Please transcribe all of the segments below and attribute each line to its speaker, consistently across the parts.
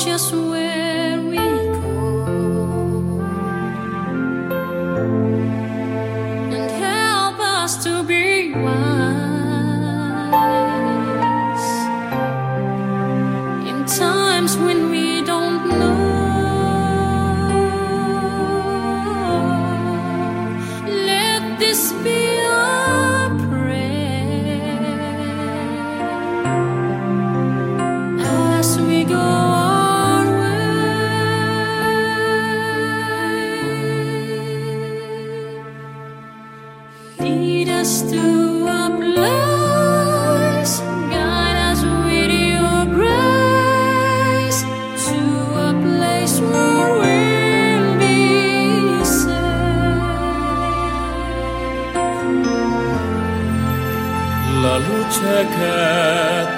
Speaker 1: noite a sua luce che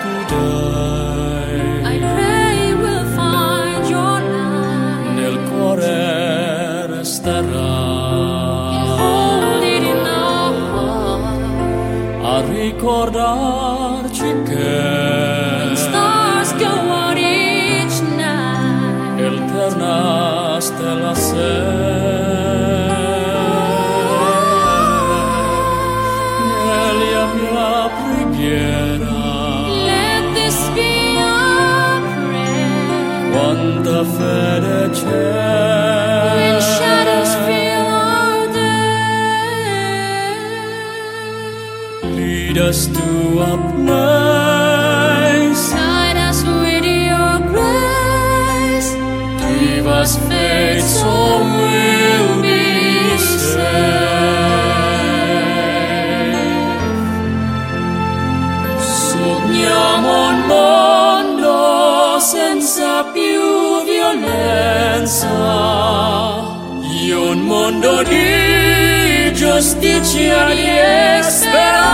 Speaker 1: tu dai
Speaker 2: I pray we'll find your light.
Speaker 1: nel cuore resterà
Speaker 2: Hold it in our heart.
Speaker 1: a ricordarci che
Speaker 2: Stars go out each night.
Speaker 1: eterna stella sei
Speaker 2: Let this be our prayer.
Speaker 1: quanta fede
Speaker 2: When
Speaker 1: c'è
Speaker 2: shadows fill our day.
Speaker 1: lead us to a violenza un mondo di giustizia e speranza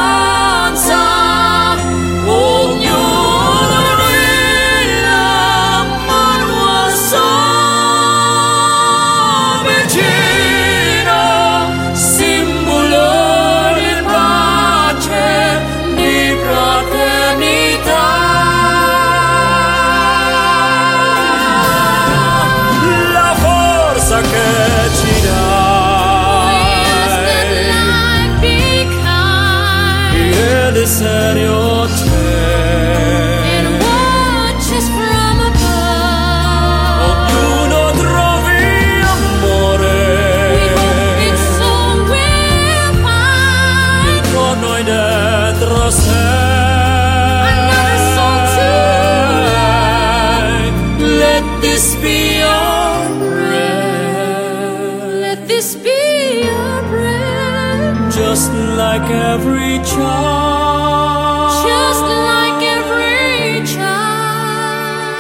Speaker 1: just like every child
Speaker 2: just like every child.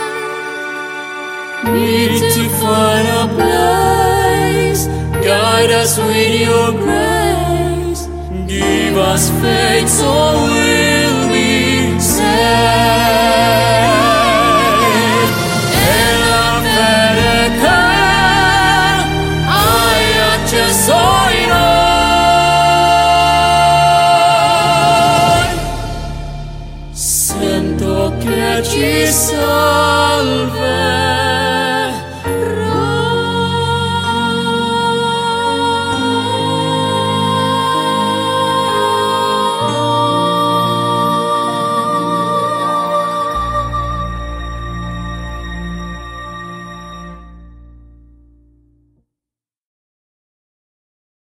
Speaker 1: need to find a place. Guide us with your grace. Give us faith so noi. Sento che ci salverà.